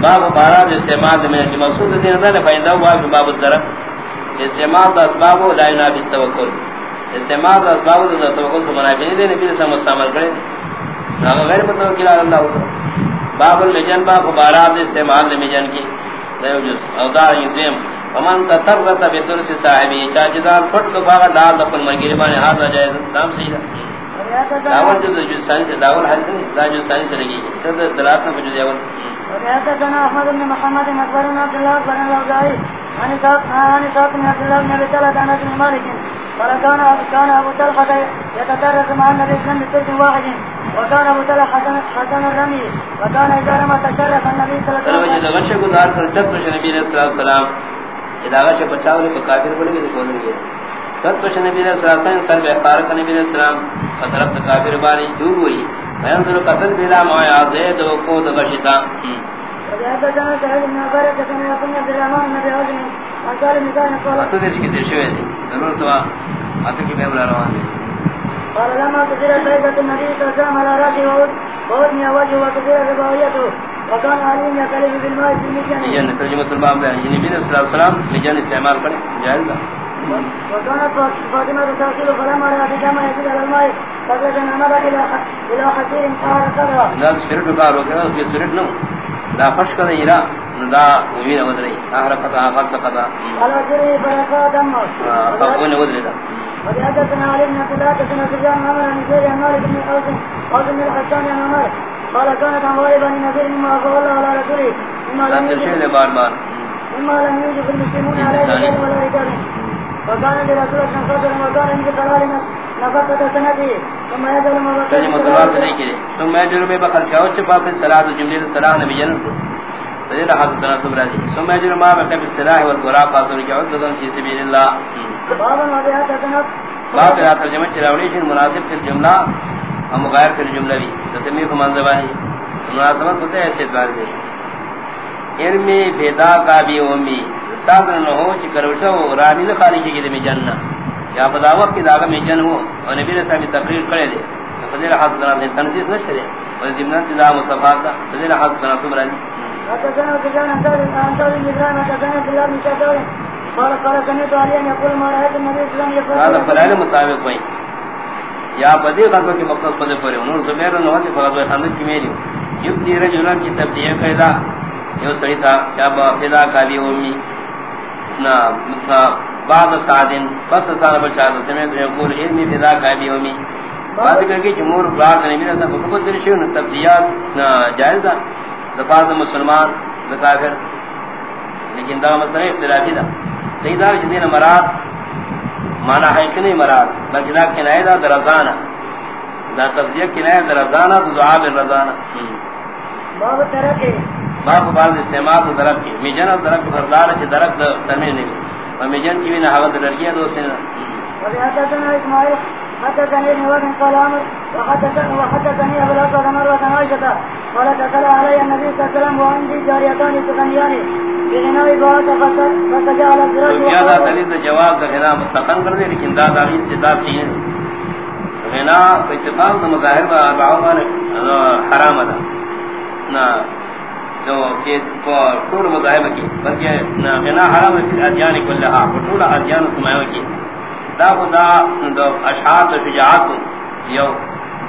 باب بارا استعمال میں کہ مقصود دین دا نے فائدہ ہوا کہ باب الضرب استعمال اسباب لا ينافي التوکل استعمال اسباب دا توکل سے منافی نہیں دے نبی سے مستعمل کرے۔ نہ غیر متوکل اللہ اس باب المجن باب بارا استعمال المجن کی۔ لا يجوز او دا یذم ومن تطرق بثلث صاحبه چاچدار پٹ کو باغ دال اپن مرگی بنے ہاتھ جائز نام صحیح داول جو جو سائنس داول حاصل دا جو سائنس لگی۔ سب دلات میں جو دیول وحدثنا احمد بن محمد اخبرنا عبد الله بن الاوزاعي عن ساق عن ساق بن عبد الله بن ابي طلحه عن ابي مالك قال كان كان ابو طلحه يتدرس مع النبي صلى الله عليه وسلم واحد۔ وكان ابو طلحه حسن حسن الرمي وكان اذا رمى تشرف النبي صلى الله عليه وسلم۔ وجه گزار کر جب نبی علیہ وسلم اذا غش بچاؤ نے کافر بولے کہ کون نہیں قد پش نبی علیہ السلام سر بے کا نبی علیہ السلام۔ طرف کافر بانی جو ہوئی۔ بیان ذل قتل بلا ما زید و قود غشتا اتو دے کی دے دی ضرور سوا۔ اتو کی بیبلا روان دی قال لما كثير سيدة النبي صلى الله عليه وسلم على رأسه وعود وعودني وجهه وكثير رباويته وكان عليم يكلم بالماء في المجان یہ ترجمہ الباب ہے یہ نبی صلی اللہ علیہ وسلم مجان استعمال کرے جائز ہے وكانت فاطمة تأكل فلما رأت جمع يزيد على الماء فقلت أن أمر إلى حسير قال قدرا لا کا رو کہ اس سپرٹ نو لا کا نہیں رہا دا وین ودری اخر قطع اخر قطع قال سري بركة دم فقون ودری دا وحدثنا علي بن عبد الله بن سفيان عمر بن زيد عن مالك بن قوس قوس بن الحسان عن عمر قال كانت أموال بني نذير مما الله على رسوله. مما لم يجب بار بار. مما لم يجب المسلمون عليه ولا رجال. ترجمہ نہیں کرے۔ صلاۃ جملے صلاح نبی تجد باب ما تنف باب ترجمہ شن مناسب پھر جملہ۔ ہم غیر پھر جملہ بھی۔ تسمی کو منظبانی مناسبت کو سے ایسے بار دے علم بیدا کا بھی امی صادر نہ ہو چ کروشو رانی نہ خالی کی میں جنہ یا بدا وقت کی داغ میں جن ہو اور نبی نے صاحب تقریر کرے دے فضیل حضرت نے تنزیل نہ کرے اور ضمن انتظام مصطفی کا فضیل حضرت نے سمرا دی وكان كان انتظر انتظر النظام كان بلاد مشاور قال قال سمعت علي ان يقول ما رايت النبي صلى الله عليه وسلم. هذا فلان مطابق کوئی یا بدی غرض کے مقصد پدے پرے انہوں زبیر نے ہوتی فقط وہ خندق کی میری یب دی رجلان کی تبدیہ قیدا یو سڑی تھا کیا با فدا کا بھی امی نا بعد سعدن بس سال بچا تو سمے تو یقول علمی فدا کا بھی امی بات کر کے جمہور بار نے میرا سب کو بدل شو نہ تبدیات جائز ہے زفاظ مسلمان زکافر لیکن دا مسئلہ اختلافی دا سیدار جدین مراد مانا ہے کہ نہیں مراد بلکہ دا کنائے دا درزانا دا تفضیح کنائے درزانا تو دعاب الرزانا باب ترکے باب بعض استعمال تو درب کی میجن اور درب فردار چی درب سرمین نبی و میجن کی بھی نحوت لرگیا دو سنہ وبحدثنا اسماعيل حدثني ابن وهب قال عمر وحدثني وحدثني ابو الاسود مروه عائشه قال دخل علي النبي صلى الله عليه وسلم وعندي جاريتان تغنيان بغناء بوات فسجى على الزراج کیا دا دلیل جواب مستقن کر دے لیکن غنا اتفاق مظاہر حرام نا جو کہ طول مذاہب کی، بلکہ غنا حرام فی ادیان کلہا طول ادیان سمایو کی۔ دا خدا دو اشعار دو شجاعت یو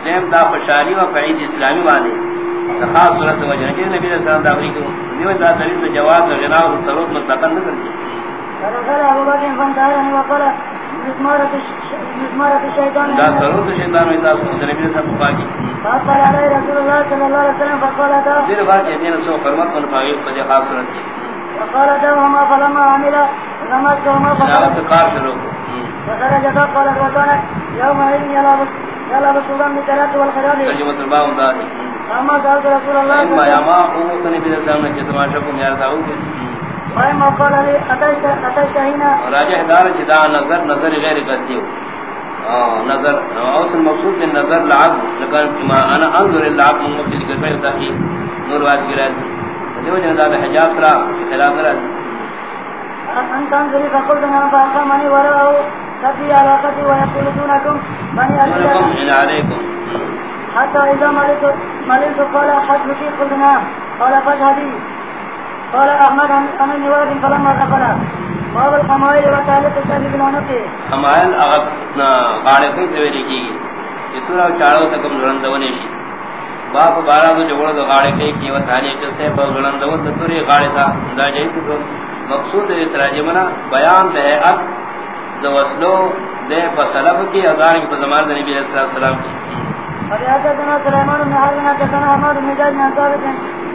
دیم دا خوشحالی و قعید اسلامی بانے خاص صورت وجہ نبی نبی صلی اللہ علیہ وسلم دیو دا دلیل جواز غنا و سلوک مطلقاً نہ کرتی فدخل ابو بكر فانتهرني وقال مسمارة مسمارة الشيطان دا سلوک شیطان و انداز کو نبی صلی اللہ علیہ وسلم فقال رسول فقال دا دیر بات یہ دین سو فرمت من فاغیب فجہ خاص صورت کی وقال دا وما فلما عمل رمت وما فقال کار شروع فقال الوطن يوم إذن يلابس يلابس الظن بالثلاث والخراب. ترجمت الباب داری فأما سألت رسول صلى اما یاما نبی صلی اللہ علیہ وسلم نے تماشا کو میار داؤ قال لي هنا دار چدا نظر نظر غیر قصدی ہو آه، نظر اوس المقصود من نظر العبد لكن ما انا انظر العبد من مفيد كلمه تحقيق نور واس گراد دیو جن دا حجاب سرا خلاف فقلت وراءه علاقتي ويقول دونكم عليكم حتى إذا ملئت ملئت قال حسبك قلنا قال فاشهدي قال أحمد عن النواد فلما دخل. باب القمائل وتعلق الشهد بالعنق قمائل اغب غاڑے سے ویلی کی اتنا چاڑو تکم زرندونے شی. باپ بارا دو جوڑا دو غاڑے کئی کی وطانی چسے پر زرندون تطوری غاڑے تا دا جائیت تو مقصود تراجمنا بیان دے اب دو وصلو دے فصلب کی ادار کی زمان دے نبی علیہ السلام کی. حدثنا سليمان بن حرب حدثنا احمد بن مجاز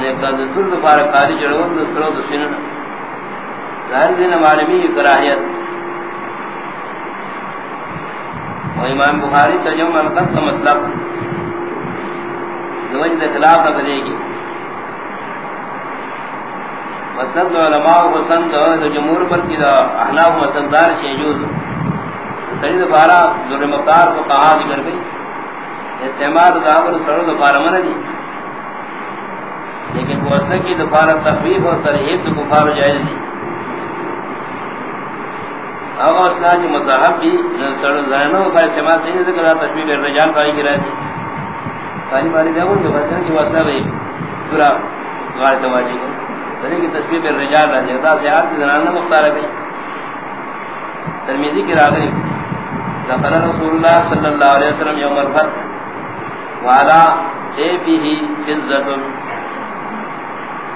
کی کہ دوبارہ ظاہر دین معلومی کراہیت امام بخاری ترجمہ کا مطلب. دوجہ نہ گی مسند علماء جمہور پر کی احناف مسندار چھ جوز سید بارہ مختار کو کہا ذکر گئی استعمال دابر سڑو دفار من دی لیکن کی دفار تخویف اور ترہیب تو کفار جائز دی. آغا اصلاح جو مذہب بھی سڑو زینو کا استعمال صحیح نہیں ذکر تشبیح الرجال پائی گرا دی کانی باری دیکھو جو بسن کی وصلہ بھی پورا دوار دواجی کو. تنی کی تشبیح الرجال را جگتا سے آرد زنانہ مختار گئی ترمیزی کی راگئی دخل رسول اللہ صلی اللہ علیہ وسلم یوم الفتح. والا سیفی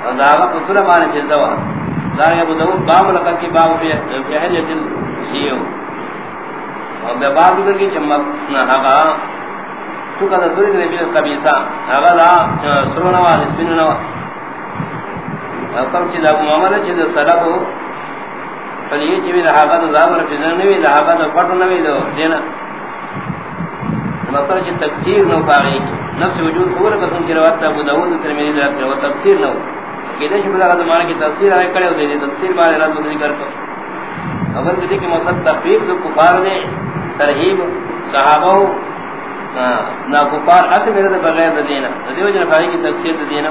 فزت وداغا پتر مانے فزوا دارے ابو داود باب لقد کی باب فی حریت سیو اور بے باب ذکر کی چمک نہاگا تو کہا سوری دے بیل قبیسا آگا دا سرونوا نسبینوا کم چیز ابو معاملہ چیز صلب فلیے چیوی لحاقا دا زامر فزن نوی لحاقا دا پٹو نوی دا دینا۔ مصر کی تفسیر نو پاگئی۔ نفس وجود، خبر قسم کی روایت ابو داؤد ترمذی ذات میں وہ تفسیر نو۔ کہ دے شبہ کا زمانہ کی تفسیر ہے کڑے ہوتے ہیں تفسیر بارے رات ذکر کر اگر کسی کی مقصد تفسیر تو کفار نے ترہیب صحابہ نا کفار اس میرے بغیر دینا۔ دیو جن بھائی کی تفسیر دینا۔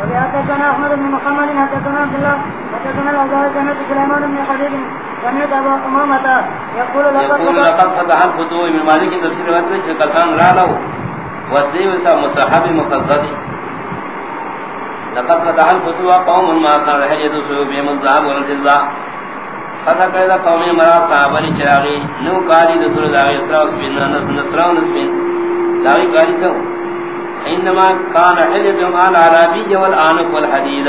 وبحدثنا احمد بن محمد حدثنا عبد الله حدثنا الازهر سمعت سليمان بن حبيب سمعت ابا امامه يقول لقد فتح الفتوح من مالك تفسير وتر كسان لا له وسيء وسا مصحب مفضل لقد فتح الفتوح قوم ما كان حجد سوء بهم الذهب والفضة. فتح كذا قوم مرا صحابه چراغي. نو قالي دتر دا اسراء بن نس نصرا نسبين داوي قالي سو. انما كان حجدهم على العربي والانف والحديد.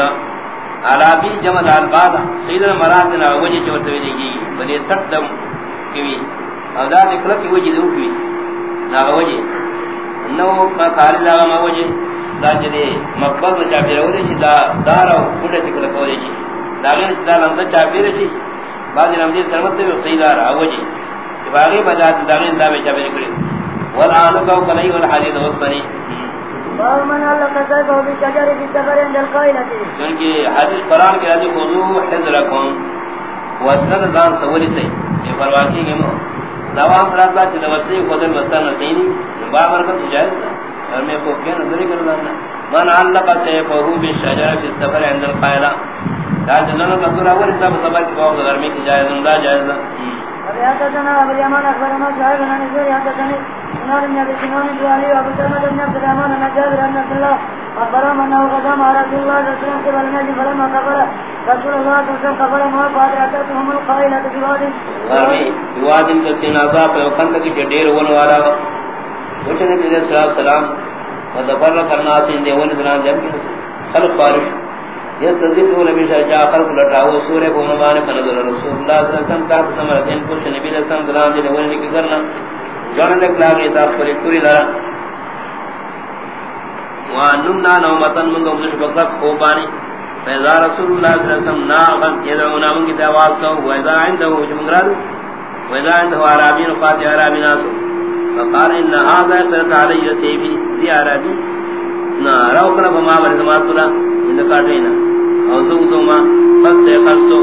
عربی جمع الباد. سیدنا مراتنا وجہ چورتے ہوئے گی بلے سٹ دم کیوی او دا نکلا کی دو کیوی نا وجہ نو کا خالی لگا ما وجہ دا مقبل میں چاپی رہو دے چی دا دارا کھوڑے چکل کو دے چی دا غیر دا لندہ چاپی رہے چی بعد رمضی سرمت دے سیدارا وجہ باغی بجا دا غیر دا میں چاپی رکھے والآنو کا کنئی والحدید وصفنی باب من علق سيفه بالشجر في السفر عند القائلة؟ کیونکہ حدیث قرآن کے حدیث خضوع حضرکم وصلت دان سولی سے یہ فرواقی کے مو. دوام رات بات چلے وصلی خودل وصل نسینی باب رکت جائز دا اور میں کو کیا نظری کر دانا من علق سيفه بالشجر في السفر عند القائلة کہا جنہوں نے مدور اول اتنا سفر کی باب گرمی کی جائز دا جائز دا ابي حدثنا ابو اليمان اخبرنا شعيب بن زهري حدثني سنان بن ابي سنان بن علي وابو سلمة بن عبد الرحمن بن جابر بن عبد الله اخبرهم انه قدم على رسول الله صلى الله عليه وسلم قبل النجم فلما رسول الله صلى الله عليه وسلم كفر ما بعد اتتهم القائلة في واد غرمی واد کا سینازا پہ وقت کی جڈیر ون والا وچ نبی علیہ الصلوۃ والسلام ودبر کرنا سین دیون دنا جم کے خلق بارش۔ یہ تذکر نبی شاہ جا خلق لٹاو سورہ کو عنوان رسول اللہ صلی اللہ علیہ وسلم کا سمرتین کچھ نبی علیہ السلام دلان دی ون کی کرنا۔ جان نے کلا کی تا پر توری لرا واننا نومتن من کو مش بکا خوبانی فیضا رسول اللہ صلی اللہ علیہ وسلم نا غن یدعونا من کی تواز کو ویضا عنده جمگراد ویضا عنده عرابین فاتح عرابی ناسو فقال ان هذا يقرأ علي سيبي دي عربي. نا رو کرا بما برزمات اللہ ان کاٹینا او دو دو ما فست خستو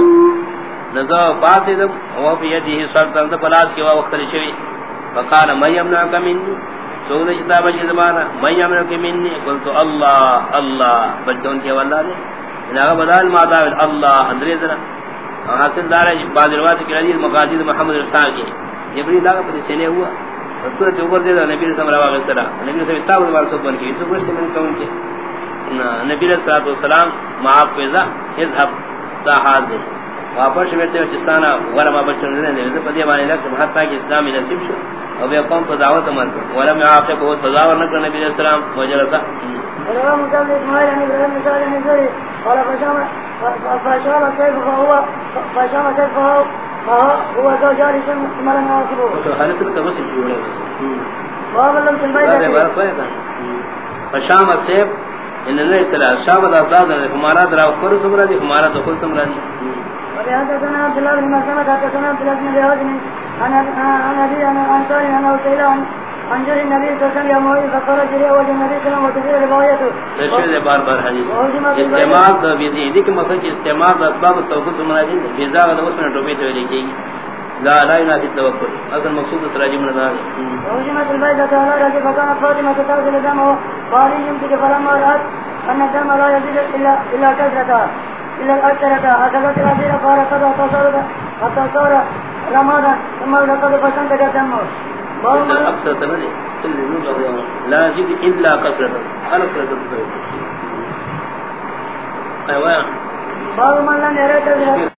نزا باسی دم او فی یدی سلطان دا پلاس کی وقت لشوی فقال ما من یمنعک منی؟ سونا شتاب جی زمانا من یمنعک منی؟ قلتو اللہ اللہ. بلتون کی واللہ دے. انہا بدال ما داول اللہ اندریزنا حاصل دارا جی، بعض روایت کی حدیث مقاصد محمد رسان کی. جبریل لاغا پر سینے ہوا. تو جو اوپر دے نبی صلی اللہ علیہ وسلم نبی صلی اللہ علیہ وسلم بن کی تو کچھ من کون کے نبی صلی اللہ علیہ وسلم معاف فیضا اذهب صاحب واپس بیٹھے چستانا ورا ما بچن نے نے پدی مانے لگ حتا کہ اسلام نصیب شو او بے قوم کو دعوت مر ورا میں آپ کو سزا ورنہ کر نبی علیہ السلام وجلسا رواه مسلم اسماعيل عن ابراهيم بن سعد بن زيد قال فشام فشام كيف فهو فشام كيف فهو هو زوج جاري مرة نواصبه تو حالت کا بس جوڑے بس وهو لم تنبيه فشام سیب۔ ان نے اصطلاح شام ہے ہمارا درا پر سمرا دی ہمارا تو کل سمرا دی وبهذا سنة عبد الله بن مسلمة حتى سنة عبد الله بن رياض عن عن أبي عن أنصار عن أوسيل عن عن جري النبي صلى الله عليه وسلم يومئذ فقال جري أول النبي صلى الله عليه وسلم وتفير روايته تشویل بار بار حدیث استعمال دا بیزی دی کہ مقصد کی استعمال اسباب التوقف دی بیزا دا اس میں ٹوپی تو لکھی گی۔ لا لا ينادي التوكل اصل مقصود تراجم نظر وهجمت البيضة على رأسه فكانت فاطمة تغسل دمه قال يمسك فلما رأت أن الدم لا يزيد إلا إلا كثرة إلا الأكثرة أخذت الأسيرة قال قد اتصرت حتى صار رمادا ثم لقد فسنتك دمه اکثر تنظر لا يزيد الا كثرة انا كثرة باب من لم يرى